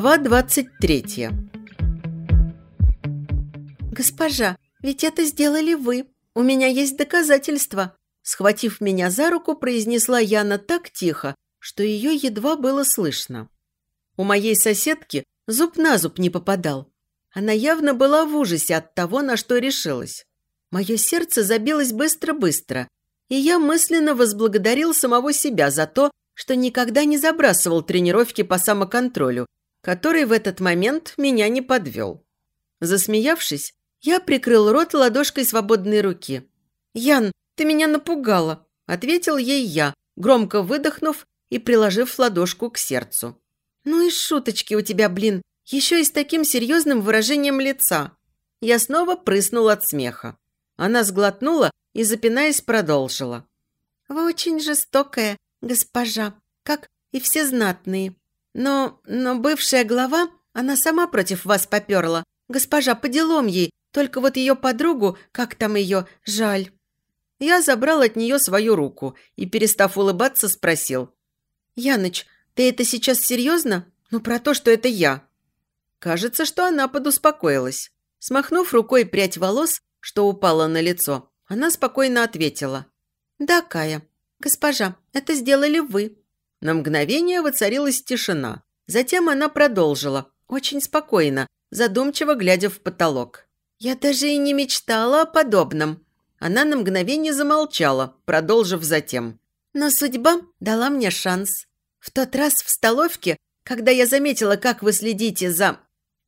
Глава 23 «Госпожа, ведь это сделали вы. У меня есть доказательства», схватив меня за руку, произнесла Яна так тихо, что ее едва было слышно. У моей соседки зуб на зуб не попадал. Она явно была в ужасе от того, на что решилась. Мое сердце забилось быстро-быстро, и я мысленно возблагодарил самого себя за то, что никогда не забрасывал тренировки по самоконтролю, который в этот момент меня не подвел. Засмеявшись, я прикрыл рот ладошкой свободной руки. «Ян, ты меня напугала», – ответил ей я, громко выдохнув и приложив ладошку к сердцу. «Ну и шуточки у тебя, блин, еще и с таким серьезным выражением лица». Я снова прыснул от смеха. Она сглотнула и, запинаясь, продолжила. «Вы очень жестокая, госпожа, как и все знатные. Но, но бывшая глава, она сама против вас поперла. Госпожа, по делам ей, только вот ее подругу, как там ее, жаль». Я забрал от нее свою руку и, перестав улыбаться, спросил. «Яныч, ты это сейчас серьезно? Ну, про то, что это я». Кажется, что она подуспокоилась. Смахнув рукой прядь волос, что упала на лицо, она спокойно ответила. «Да, Кая, госпожа, это сделали вы». На мгновение воцарилась тишина. Затем она продолжила, очень спокойно, задумчиво глядя в потолок. «Я даже и не мечтала о подобном». Она на мгновение замолчала, продолжив затем. «Но судьба дала мне шанс. В тот раз в столовке, когда я заметила, как вы следите за...»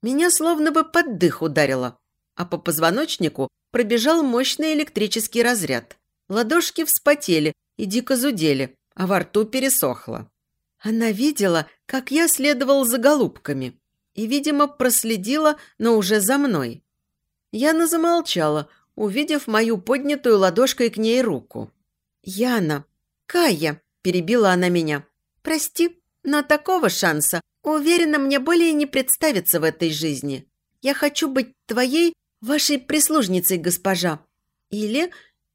Меня словно бы под дых ударило, а по позвоночнику пробежал мощный электрический разряд. Ладошки вспотели и дико зудели, а во рту пересохло. Она видела, как я следовал за голубками и, видимо, проследила, но уже за мной. Яна замолчала, увидев мою поднятую ладошкой к ней руку. «Яна! Кая!» – перебила она меня. «Прости, но такого шанса, уверена, мне более не представится в этой жизни. Я хочу быть твоей, вашей прислужницей, госпожа. Или...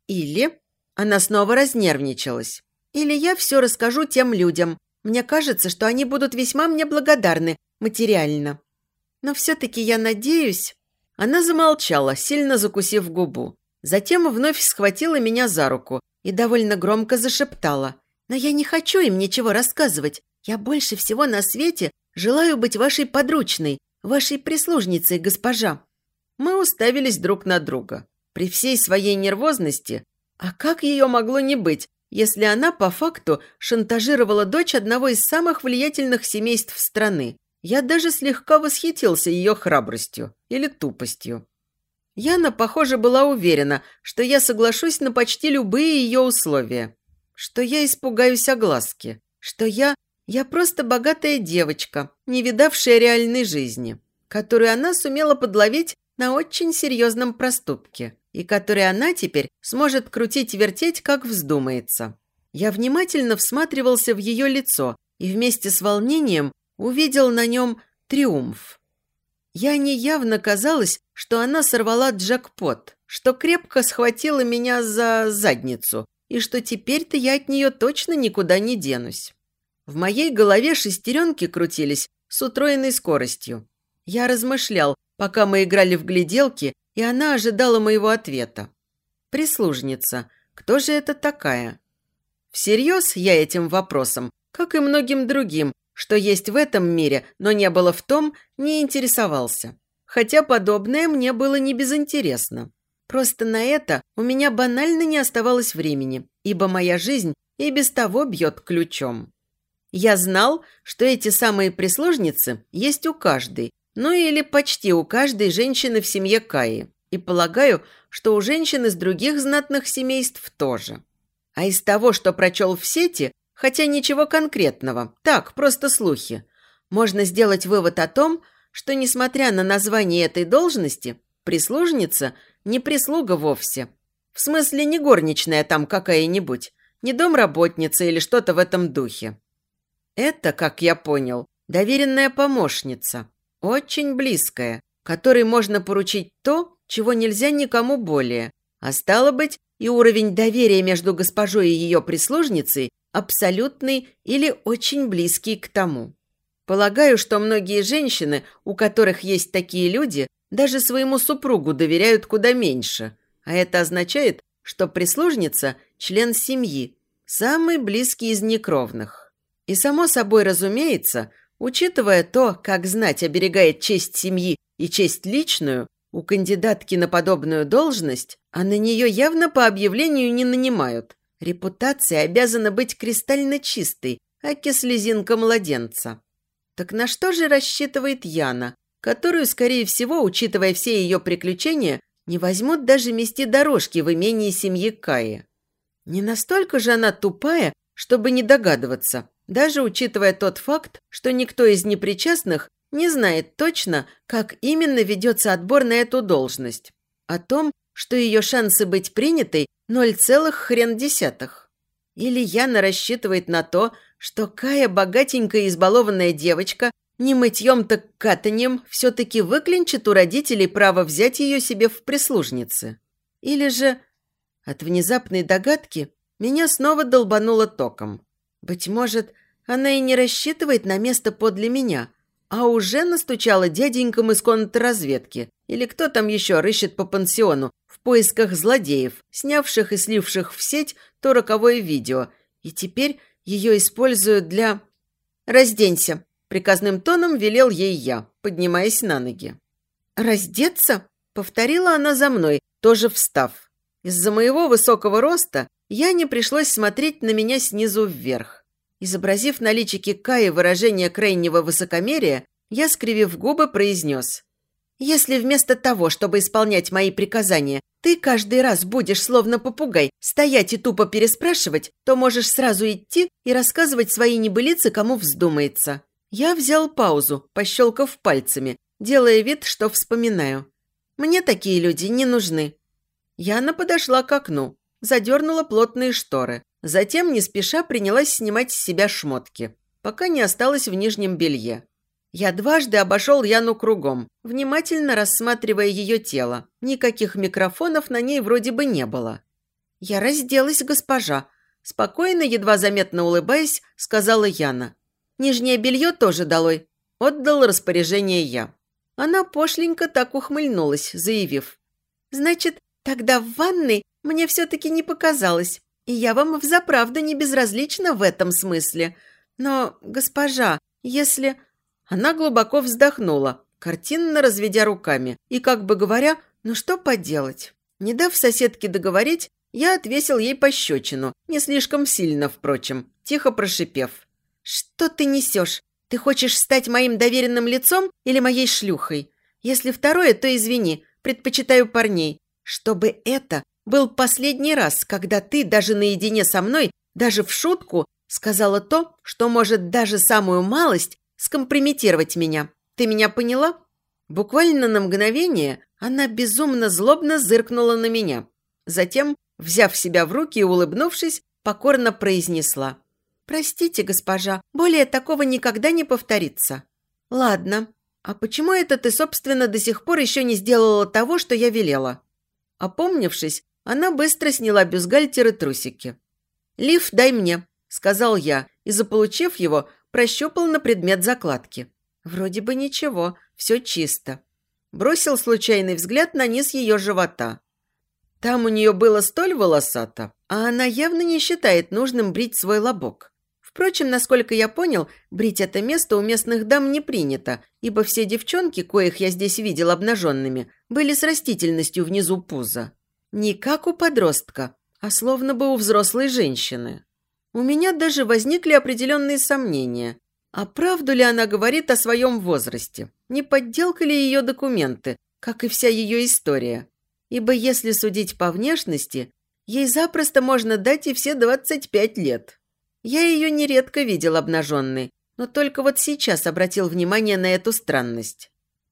или...» Она снова разнервничалась. «Или я все расскажу тем людям. Мне кажется, что они будут весьма мне благодарны материально. Но все-таки я надеюсь...» Она замолчала, сильно закусив губу. Затем вновь схватила меня за руку и довольно громко зашептала. «Но я не хочу им ничего рассказывать. Я больше всего на свете желаю быть вашей подручной, вашей прислужницей, госпожа». Мы уставились друг на друга. При всей своей нервозности, а как ее могло не быть, если она по факту шантажировала дочь одного из самых влиятельных семейств страны, я даже слегка восхитился ее храбростью или тупостью. Яна, похоже, была уверена, что я соглашусь на почти любые ее условия. Что я испугаюсь огласки. Что я... Я просто богатая девочка, не видавшая реальной жизни, которую она сумела подловить на очень серьезном проступке и который она теперь сможет крутить-вертеть, как вздумается. Я внимательно всматривался в ее лицо и вместе с волнением увидел на нем триумф. Я неявно казалось, что она сорвала джекпот, что крепко схватила меня за задницу и что теперь-то я от нее точно никуда не денусь. В моей голове шестеренки крутились с утроенной скоростью. Я размышлял, пока мы играли в гляделки, и она ожидала моего ответа. Прислужница. Кто же это такая? Всерьез я этим вопросом, как и многим другим, что есть в этом мире, но не было в том, не интересовался. Хотя подобное мне было не безинтересно. Просто на это у меня банально не оставалось времени, ибо моя жизнь и без того бьет ключом. Я знал, что эти самые прислужницы есть у каждой, ну или почти у каждой женщины в семье Каи, и полагаю, что у женщин из других знатных семейств тоже. А из того, что прочел в сети, Хотя ничего конкретного, так, просто слухи. Можно сделать вывод о том, что, несмотря на название этой должности, прислужница не прислуга вовсе. В смысле, не горничная там какая-нибудь, не домработница или что-то в этом духе. Это, как я понял, доверенная помощница, очень близкая, которой можно поручить то, чего нельзя никому более. А стало быть, и уровень доверия между госпожой и ее прислужницей абсолютный или очень близкий к тому. Полагаю, что многие женщины, у которых есть такие люди, даже своему супругу доверяют куда меньше. А это означает, что прислужница – член семьи, самый близкий из некровных. И само собой разумеется, учитывая то, как знать оберегает честь семьи и честь личную, у кандидатки на подобную должность, а на нее явно по объявлению не нанимают. Репутация обязана быть кристально чистой, аки слезинка младенца. Так на что же рассчитывает Яна, которую, скорее всего, учитывая все ее приключения, не возьмут даже мести дорожки в имении семьи Каи? Не настолько же она тупая, чтобы не догадываться, даже учитывая тот факт, что никто из непричастных не знает точно, как именно ведется отбор на эту должность. О том, что ее шансы быть принятой – ноль целых хрен десятых. Или Яна рассчитывает на то, что Кая, богатенькая избалованная девочка, не мытьем так катаньем, все-таки выклинчит у родителей право взять ее себе в прислужницы. Или же от внезапной догадки меня снова долбануло током. Быть может, она и не рассчитывает на место подле меня, а уже настучала дяденькам из контрразведки, или кто там еще рыщет по пансиону в поисках злодеев, снявших и сливших в сеть то роковое видео, и теперь ее используют для... «Разденься», – приказным тоном велел ей я, поднимаясь на ноги. «Раздеться?» – повторила она за мной, тоже встав. Из-за моего высокого роста я не пришлось смотреть на меня снизу вверх. Изобразив на личике Каи выражение крайнего высокомерия, я, скривив губы, произнес. «Если вместо того, чтобы исполнять мои приказания, ты каждый раз будешь, словно попугай, стоять и тупо переспрашивать, то можешь сразу идти и рассказывать свои небылицы, кому вздумается». Я взял паузу, пощелкав пальцами, делая вид, что вспоминаю. «Мне такие люди не нужны. Яна подошла к окну, задернула плотные шторы. Затем, не спеша, принялась снимать с себя шмотки, пока не осталась в нижнем белье. Я дважды обошел Яну кругом, внимательно рассматривая ее тело. Никаких микрофонов на ней вроде бы не было. «Я разделась, госпожа», – спокойно, едва заметно улыбаясь, сказала Яна. «Нижнее белье тоже долой», – отдал распоряжение я. Она пошленько так ухмыльнулась, заявив. «Значит, Тогда в ванной мне все-таки не показалось, и я вам взаправду не безразлична в этом смысле. Но, госпожа, если...» Она глубоко вздохнула, картинно разведя руками, и как бы говоря, «Ну что поделать?» Не дав соседке договорить, я отвесил ей пощечину, не слишком сильно, впрочем, тихо прошипев. «Что ты несешь? Ты хочешь стать моим доверенным лицом или моей шлюхой? Если второе, то извини, предпочитаю парней чтобы это был последний раз, когда ты даже наедине со мной, даже в шутку, сказала то, что может даже самую малость скомпрометировать меня. Ты меня поняла? Буквально на мгновение она безумно злобно зыркнула на меня. Затем, взяв себя в руки и улыбнувшись, покорно произнесла. «Простите, госпожа, более такого никогда не повторится». «Ладно. А почему это ты, собственно, до сих пор еще не сделала того, что я велела?» Опомнившись, она быстро сняла бюстгальтер и трусики. «Лиф дай мне», – сказал я, и, заполучив его, прощупал на предмет закладки. Вроде бы ничего, все чисто. Бросил случайный взгляд на низ ее живота. Там у нее было столь волосато, а она явно не считает нужным брить свой лобок. Впрочем, насколько я понял, брить это место у местных дам не принято, ибо все девчонки, коих я здесь видел обнаженными, были с растительностью внизу пуза. Не как у подростка, а словно бы у взрослой женщины. У меня даже возникли определенные сомнения. А правду ли она говорит о своем возрасте? Не подделка ли ее документы, как и вся ее история? Ибо если судить по внешности, ей запросто можно дать и все 25 лет. Я ее нередко видел обнаженной, но только вот сейчас обратил внимание на эту странность.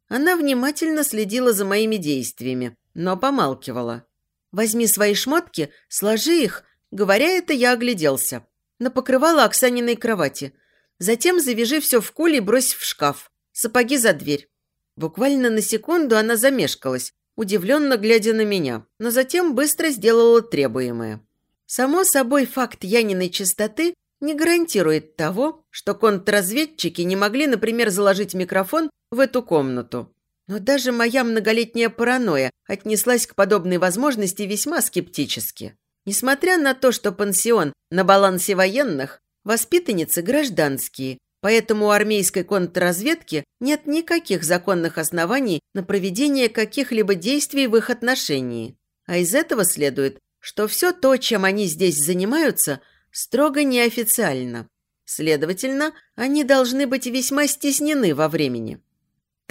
Она внимательно следила за моими действиями, но помалкивала. «Возьми свои шмотки, сложи их», говоря это, я огляделся. На покрывало Оксаниной кровати. Затем завяжи все в куле и брось в шкаф. Сапоги за дверь. Буквально на секунду она замешкалась, удивленно глядя на меня, но затем быстро сделала требуемое. Само собой, факт Яниной чистоты не гарантирует того, что контрразведчики не могли, например, заложить микрофон в эту комнату. Но даже моя многолетняя паранойя отнеслась к подобной возможности весьма скептически. Несмотря на то, что пансион на балансе военных, воспитанницы гражданские, поэтому у армейской контрразведки нет никаких законных оснований на проведение каких-либо действий в их отношении. А из этого следует, что все то, чем они здесь занимаются, строго неофициально. Следовательно, они должны быть весьма стеснены во времени.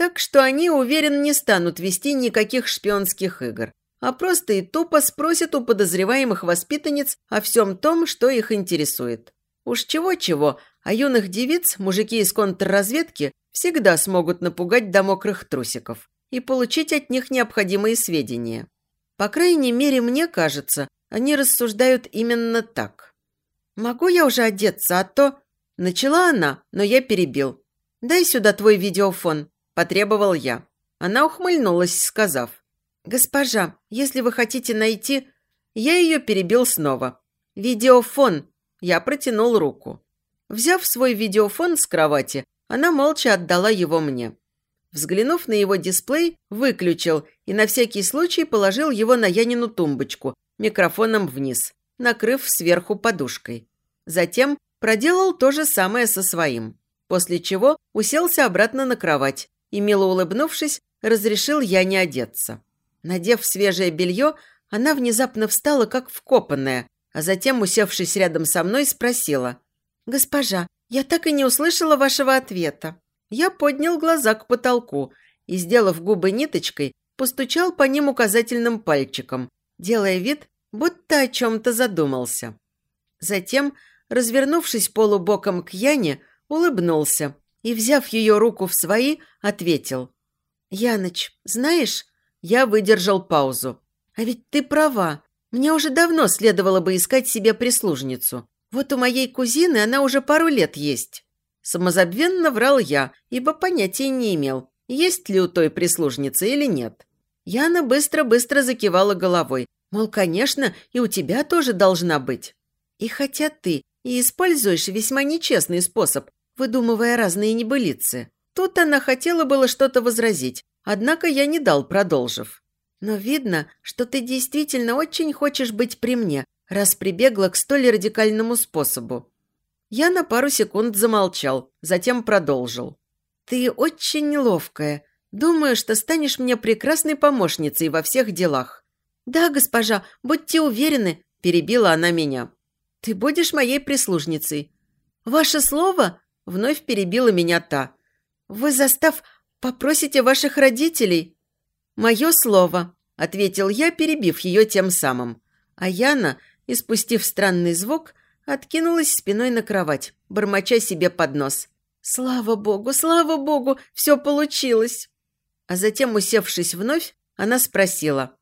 Так что они, уверен, не станут вести никаких шпионских игр, а просто и тупо спросят у подозреваемых воспитанниц о всем том, что их интересует. Уж чего-чего, а юных девиц мужики из контрразведки всегда смогут напугать до мокрых трусиков и получить от них необходимые сведения. По крайней мере, мне кажется, они рассуждают именно так. «Могу я уже одеться, а то...» Начала она, но я перебил. «Дай сюда твой видеофон», – потребовал я. Она ухмыльнулась, сказав. «Госпожа, если вы хотите найти...» Я ее перебил снова. «Видеофон!» Я протянул руку. Взяв свой видеофон с кровати, она молча отдала его мне. Взглянув на его дисплей, выключил и на всякий случай положил его на Янину тумбочку, микрофоном вниз, накрыв сверху подушкой. Затем проделал то же самое со своим, после чего уселся обратно на кровать и, мило улыбнувшись, разрешил Яне одеться. Надев свежее белье, она внезапно встала, как вкопанная, а затем, усевшись рядом со мной, спросила. «Госпожа, я так и не услышала вашего ответа». Я поднял глаза к потолку и, сделав губы ниточкой, постучал по ним указательным пальчиком, делая вид, будто о чем-то задумался. Затем, развернувшись полубоком к Яне, улыбнулся и, взяв ее руку в свои, ответил. «Яныч, знаешь, я выдержал паузу. А ведь ты права. Мне уже давно следовало бы искать себе прислужницу. Вот у моей кузины она уже пару лет есть. Самозабвенно врал я, ибо понятия не имел, есть ли у той прислужницы или нет. Яна быстро-быстро закивала головой. Мол, конечно, и у тебя тоже должна быть. И хотя ты и используешь весьма нечестный способ, выдумывая разные небылицы, тут она хотела было что-то возразить, однако я не дал, продолжив. Но видно, что ты действительно очень хочешь быть при мне, раз прибегла к столь радикальному способу. Я на пару секунд замолчал, затем продолжил. «Ты очень ловкая. Думаю, что станешь мне прекрасной помощницей во всех делах». «Да, госпожа, будьте уверены», – перебила она меня. «Ты будешь моей прислужницей». «Ваше слово?» – вновь перебила меня та. «Вы, застав, попросите ваших родителей?» «Мое слово», – ответил я, перебив ее тем самым. А Яна, испустив странный звук, Откинулась спиной на кровать, бормоча себе под нос. «Слава богу, слава богу, все получилось!» А затем, усевшись вновь, она спросила.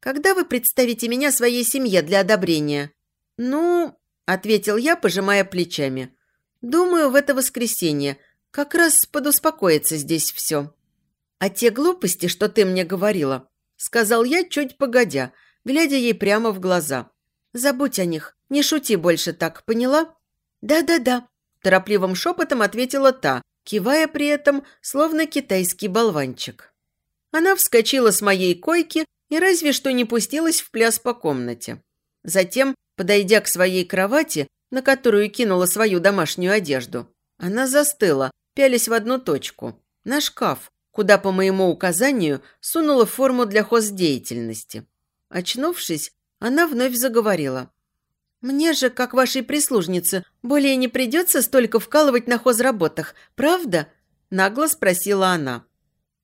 «Когда вы представите меня своей семье для одобрения?» «Ну...» – ответил я, пожимая плечами. «Думаю, в это воскресенье. Как раз подуспокоится здесь все». «А те глупости, что ты мне говорила», – сказал я чуть погодя, глядя ей прямо в глаза. «Забудь о них. Не шути больше так, поняла?» «Да-да-да», – торопливым шепотом ответила та, кивая при этом, словно китайский болванчик. Она вскочила с моей койки и разве что не пустилась в пляс по комнате. Затем, подойдя к своей кровати, на которую кинула свою домашнюю одежду, она застыла, пялись в одну точку, на шкаф, куда, по моему указанию, сунула форму для хоздеятельности. Очнувшись, она вновь заговорила. «Мне же, как вашей прислужнице, более не придется столько вкалывать на хозработах, правда?» – нагло спросила она.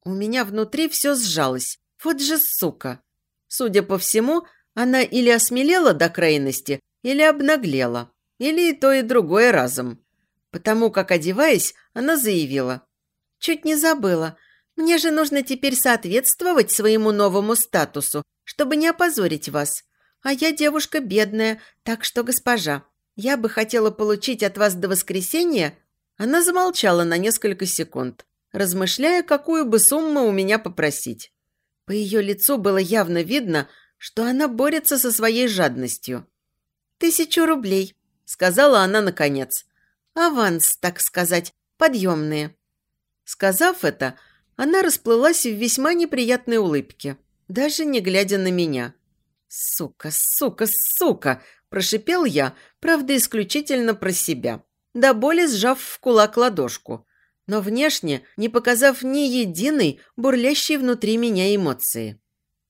У меня внутри все сжалось. Вот же сука! Судя по всему, она или осмелела до крайности, или обнаглела, или то, и другое разом. Потому как, одеваясь, она заявила. «Чуть не забыла. Мне же нужно теперь соответствовать своему новому статусу, чтобы не опозорить вас. А я девушка бедная, так что, госпожа, я бы хотела получить от вас до воскресенья...» Она замолчала на несколько секунд, размышляя, какую бы сумму у меня попросить. По ее лицу было явно видно, что она борется со своей жадностью. «Тысячу рублей», – сказала она наконец. «Аванс, так сказать, подъемные». Сказав это, она расплылась в весьма неприятной улыбке, даже не глядя на меня. «Сука, сука, сука!» – прошипел я, правда, исключительно про себя, до боли сжав в кулак ладошку, но внешне не показав ни единой бурлящей внутри меня эмоции.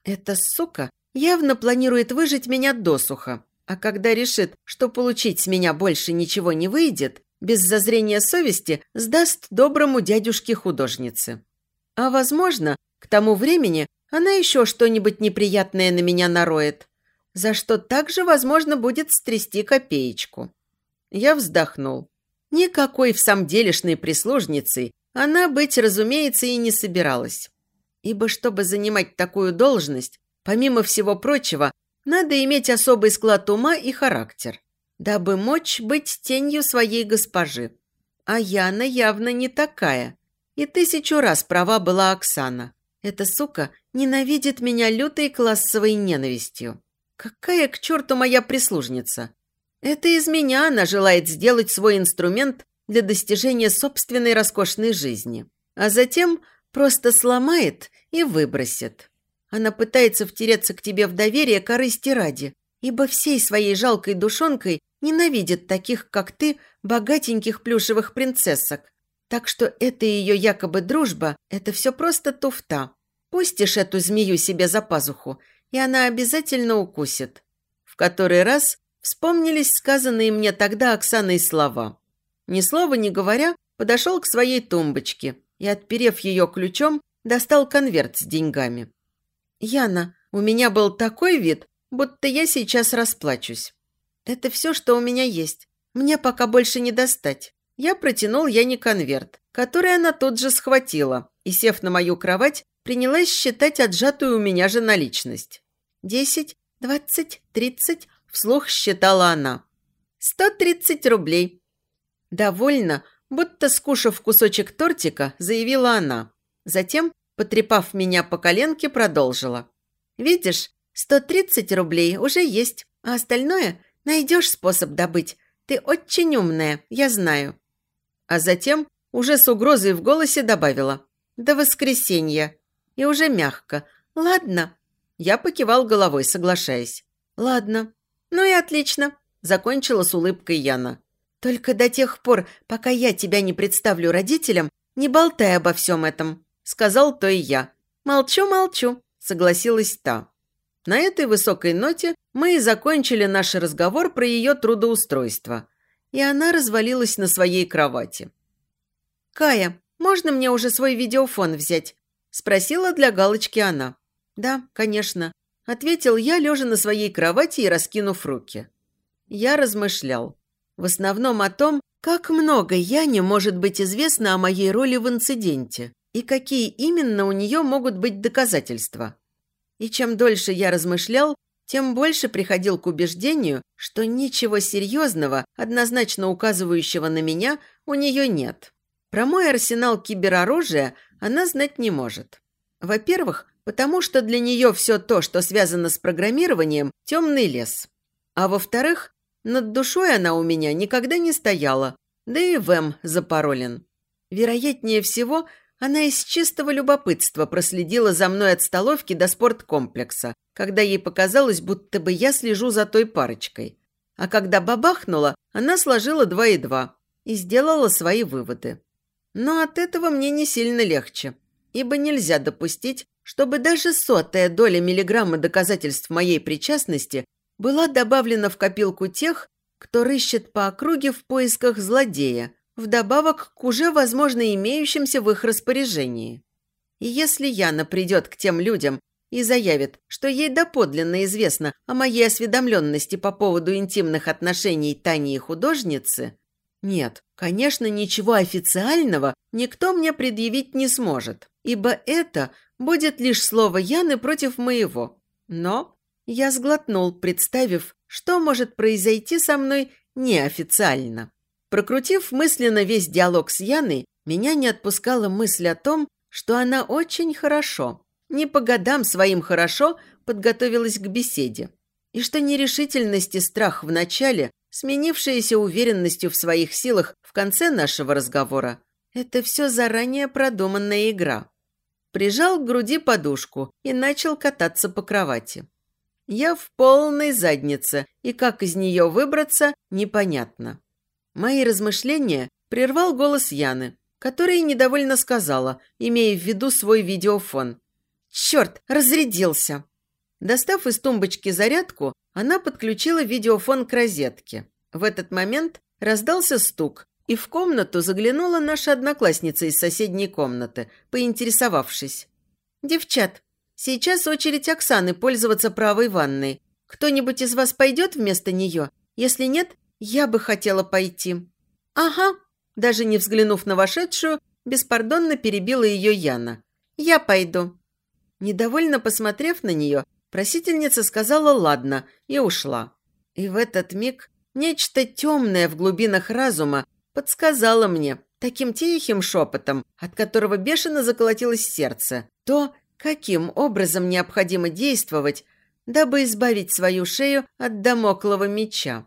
Эта сука явно планирует выжить меня досуха, а когда решит, что получить с меня больше ничего не выйдет, без зазрения совести сдаст доброму дядюшке-художнице. А возможно, к тому времени она еще что-нибудь неприятное на меня нароет, за что также, возможно, будет стрясти копеечку. Я вздохнул. Никакой в самом делешной прислужницей она быть, разумеется, и не собиралась. Ибо чтобы занимать такую должность, помимо всего прочего, надо иметь особый склад ума и характер, дабы мочь быть тенью своей госпожи. А Яна явно не такая. И тысячу раз права была Оксана. Эта сука ненавидит меня лютой классовой ненавистью. Какая к черту моя прислужница? Это из меня она желает сделать свой инструмент для достижения собственной роскошной жизни. А затем просто сломает и выбросит. Она пытается втереться к тебе в доверие корысти ради, ибо всей своей жалкой душонкой ненавидит таких, как ты, богатеньких плюшевых принцессок. Так что это ее якобы дружба – это все просто туфта. Пустишь эту змею себе за пазуху, и она обязательно укусит. В который раз вспомнились сказанные мне тогда Оксаной слова. Ни слова не говоря, подошел к своей тумбочке и, отперев ее ключом, достал конверт с деньгами. «Яна, у меня был такой вид, будто я сейчас расплачусь. Это все, что у меня есть. Мне пока больше не достать». Я протянул Яне конверт, который она тут же схватила и, сев на мою кровать, принялась считать отжатую у меня же наличность. «Десять, двадцать, тридцать», – вслух считала она. «Сто тридцать рублей». Довольно, будто скушав кусочек тортика, заявила она. Затем потрепав меня по коленке, продолжила. «Видишь, 130 рублей уже есть, а остальное найдешь способ добыть. Ты очень умная, я знаю». А затем уже с угрозой в голосе добавила «До воскресенья». И уже мягко «Ладно». Я покивал головой, соглашаясь. «Ладно». «Ну и отлично», – закончила с улыбкой Яна. «Только до тех пор, пока я тебя не представлю родителям, не болтай обо всем этом сказал то и я. «Молчу, молчу», – согласилась та. На этой высокой ноте мы и закончили наш разговор про ее трудоустройство. И она развалилась на своей кровати. «Кая, можно мне уже свой видеофон взять?» – спросила для галочки она. «Да, конечно», – ответил я, лежа на своей кровати и раскинув руки. Я размышлял. В основном о том, как много Яне может быть известно о моей роли в инциденте и какие именно у нее могут быть доказательства. И чем дольше я размышлял, тем больше приходил к убеждению, что ничего серьезного, однозначно указывающего на меня, у нее нет. Про мой арсенал кибероружия она знать не может. Во-первых, потому что для нее все то, что связано с программированием, темный лес. А во-вторых, над душой она у меня никогда не стояла, да и ВЭМ запаролен. Вероятнее всего, она из чистого любопытства проследила за мной от столовки до спорткомплекса, когда ей показалось, будто бы я слежу за той парочкой. А когда бабахнула, она сложила два и два и сделала свои выводы. Но от этого мне не сильно легче, ибо нельзя допустить, чтобы даже сотая доля миллиграмма доказательств моей причастности была добавлена в копилку тех, кто рыщет по округе в поисках злодея – вдобавок к уже, возможно, имеющимся в их распоряжении. И если Яна придет к тем людям и заявит, что ей доподлинно известно о моей осведомленности по поводу интимных отношений Тани и художницы, нет, конечно, ничего официального никто мне предъявить не сможет, ибо это будет лишь слово Яны против моего. Но я сглотнул, представив, что может произойти со мной неофициально. Прокрутив мысленно весь диалог с Яной, меня не отпускала мысль о том, что она очень хорошо, не по годам своим хорошо подготовилась к беседе, и что нерешительность и страх в начале сменившаяся уверенностью в своих силах в конце нашего разговора, это все заранее продуманная игра. Прижал к груди подушку и начал кататься по кровати. Я в полной заднице, и как из нее выбраться, непонятно. Мои размышления прервал голос Яны, которая недовольно сказала, имея в виду свой видеофон. «Черт, разрядился!» Достав из тумбочки зарядку, она подключила видеофон к розетке. В этот момент раздался стук, и в комнату заглянула наша одноклассница из соседней комнаты, поинтересовавшись. «Девчат, сейчас очередь Оксаны пользоваться правой ванной. Кто-нибудь из вас пойдет вместо нее? Если нет, я бы хотела пойти». «Ага», даже не взглянув на вошедшую, беспардонно перебила ее Яна. «Я пойду». Недовольно посмотрев на нее, Просительница сказала «ладно» и ушла. И в этот миг нечто темное в глубинах разума подсказало мне таким тихим шепотом, от которого бешено заколотилось сердце, то, каким образом необходимо действовать, дабы избавить свою шею от домоклого меча.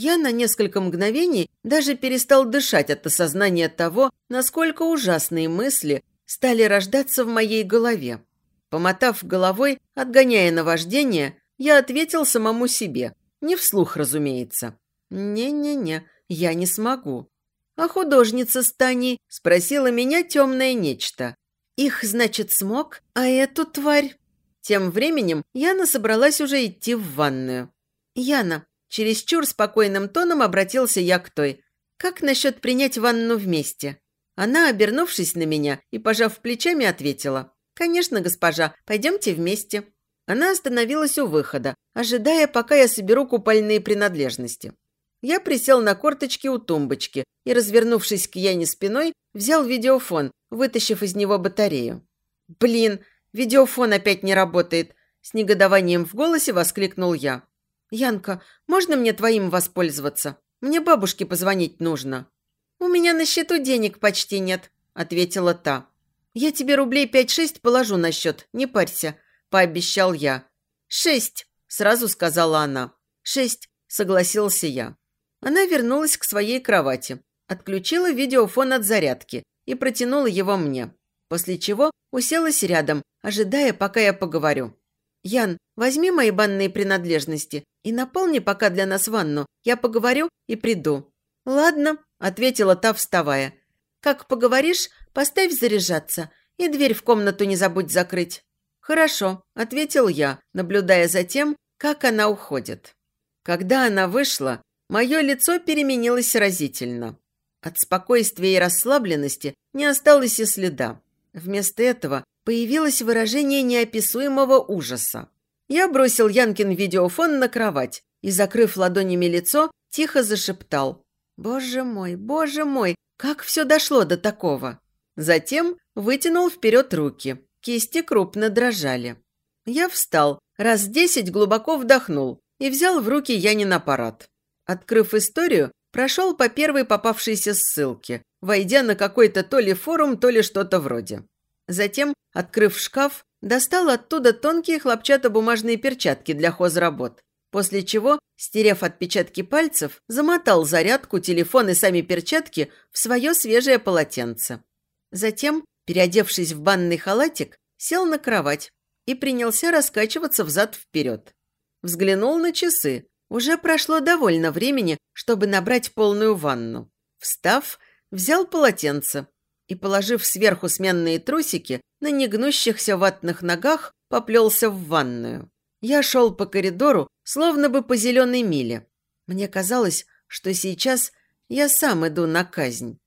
Я на несколько мгновений даже перестал дышать от осознания того, насколько ужасные мысли стали рождаться в моей голове. Помотав головой, отгоняя наваждение, я ответил самому себе. Не вслух, разумеется. «Не-не-не, я не смогу». «А художница Стани?» – спросила меня темное нечто. «Их, значит, смог, а эту тварь?» Тем временем Яна собралась уже идти в ванную. «Яна», – чересчур спокойным тоном обратился я к той. «Как насчет принять ванну вместе?» Она, обернувшись на меня и пожав плечами, ответила. «Конечно, госпожа, пойдемте вместе». Она остановилась у выхода, ожидая, пока я соберу купальные принадлежности. Я присел на корточки у тумбочки и, развернувшись к Яне спиной, взял видеофон, вытащив из него батарею. «Блин, видеофон опять не работает!» С негодованием в голосе воскликнул я. «Янка, можно мне твоим воспользоваться? Мне бабушке позвонить нужно». «У меня на счету денег почти нет», – ответила та. «Я тебе рублей пять-шесть положу на счет, не парься», – пообещал я. «Шесть», – сразу сказала она. «Шесть», – согласился я. Она вернулась к своей кровати, отключила видеофон от зарядки и протянула его мне, после чего уселась рядом, ожидая, пока я поговорю. «Ян, возьми мои банные принадлежности и наполни пока для нас ванну. Я поговорю и приду». «Ладно», – ответила та, вставая. «Как поговоришь, поставь заряжаться и дверь в комнату не забудь закрыть». «Хорошо», – ответил я, наблюдая за тем, как она уходит. Когда она вышла, мое лицо переменилось разительно. От спокойствия и расслабленности не осталось и следа. Вместо этого появилось выражение неописуемого ужаса. Я бросил Янкин видеофон на кровать и, закрыв ладонями лицо, тихо зашептал. «Боже мой, боже мой, как все дошло до такого?» Затем вытянул вперед руки. Кисти крупно дрожали. Я встал, раз десять глубоко вдохнул и взял в руки Янин аппарат. Открыв историю, прошел по первой попавшейся ссылке, войдя на какой-то то ли форум, то ли что-то вроде. Затем, открыв шкаф, достал оттуда тонкие хлопчатобумажные перчатки для хозработ. После чего, стерев отпечатки пальцев, замотал зарядку, телефон и сами перчатки в свое свежее полотенце. Затем, переодевшись в банный халатик, сел на кровать и принялся раскачиваться взад-вперед. Взглянул на часы. Уже прошло довольно времени, чтобы набрать полную ванну. Встав, взял полотенце и, положив сверху сменные трусики, на негнущихся ватных ногах поплелся в ванную. Я шел по коридору, словно бы по зеленой миле. Мне казалось, что сейчас я сам иду на казнь.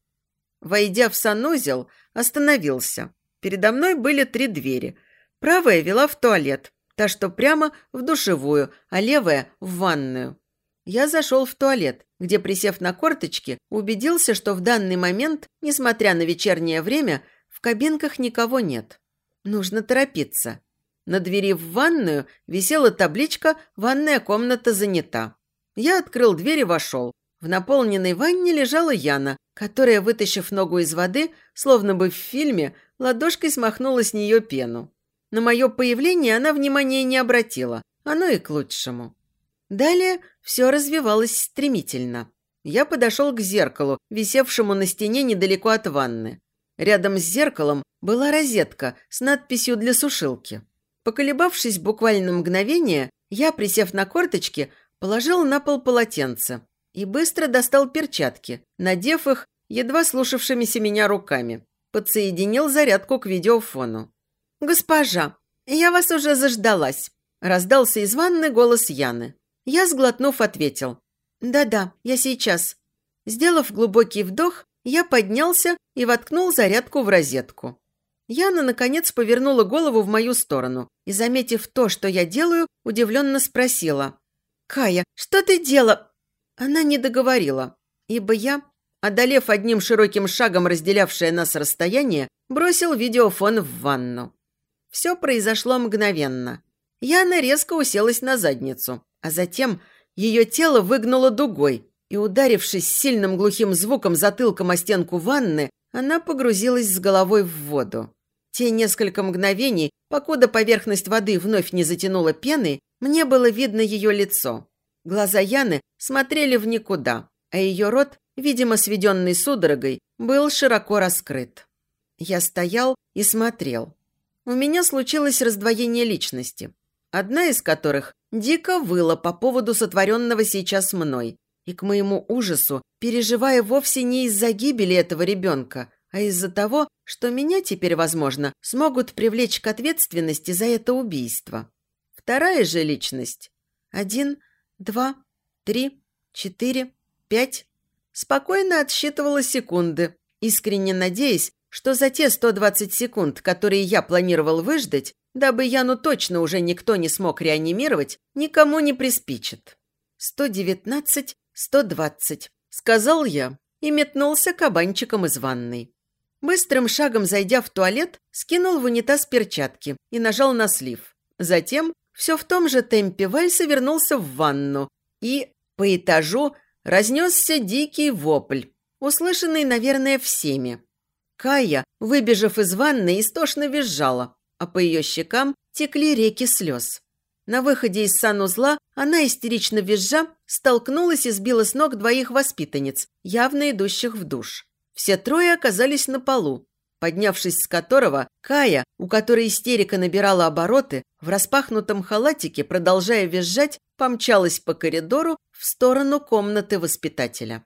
Войдя в санузел, остановился. Передо мной были три двери. Правая вела в туалет, та, что прямо в душевую, а левая – в ванную. Я зашел в туалет, где, присев на корточки, убедился, что в данный момент, несмотря на вечернее время, в кабинках никого нет. Нужно торопиться. На двери в ванную висела табличка «Ванная комната занята». Я открыл дверь и вошел. В наполненной ванне лежала Яна, которая, вытащив ногу из воды, словно бы в фильме, ладошкой смахнула с нее пену. На мое появление она внимания не обратила, оно и к лучшему. Далее все развивалось стремительно. Я подошел к зеркалу, висевшему на стене недалеко от ванны. Рядом с зеркалом была розетка с надписью для сушилки. Поколебавшись буквально мгновение, я, присев на корточки, положил на пол полотенце и быстро достал перчатки, надев их едва слушавшимися меня руками. Подсоединил зарядку к видеофону. «Госпожа, я вас уже заждалась», – раздался из ванны голос Яны. Я, сглотнув, ответил. «Да-да, я сейчас». Сделав глубокий вдох, я поднялся и воткнул зарядку в розетку. Яна, наконец, повернула голову в мою сторону и, заметив то, что я делаю, удивленно спросила. «Кая, что ты делала?» Она не договорила, ибо я, одолев одним широким шагом разделявшее нас расстояние, бросил видеофон в ванну. Все произошло мгновенно. Яна резко уселась на задницу, а затем ее тело выгнуло дугой, и, ударившись сильным глухим звуком затылком о стенку ванны, она погрузилась с головой в воду. Те несколько мгновений, покуда поверхность воды вновь не затянула пеной, мне было видно ее лицо. Глаза Яны смотрели в никуда, а ее рот, видимо, сведенный судорогой, был широко раскрыт. Я стоял и смотрел. У меня случилось раздвоение личности, одна из которых дико выла по поводу сотворенного сейчас мной, и к моему ужасу, переживая вовсе не из-за гибели этого ребенка, а из-за того, что меня теперь, возможно, смогут привлечь к ответственности за это убийство. Вторая же личность. Один, два, три, четыре, пять. Спокойно отсчитывала секунды, искренне надеясь, что за те 120 секунд, которые я планировал выждать, дабы Яну точно уже никто не смог реанимировать, никому не приспичит. 119, 120, сказал я и метнулся кабанчиком из ванной. Быстрым шагом зайдя в туалет, скинул в унитаз перчатки и нажал на слив. Затем все в том же темпе вальса вернулся в ванну и по этажу разнесся дикий вопль, услышанный, наверное, всеми. Кая, выбежав из ванны, истошно визжала, а по ее щекам текли реки слез. На выходе из санузла она, истерично визжа, столкнулась и сбила с ног двоих воспитанниц, явно идущих в душ. Все трое оказались на полу, поднявшись с которого, Кая, у которой истерика набирала обороты, в распахнутом халатике, продолжая визжать, помчалась по коридору в сторону комнаты воспитателя.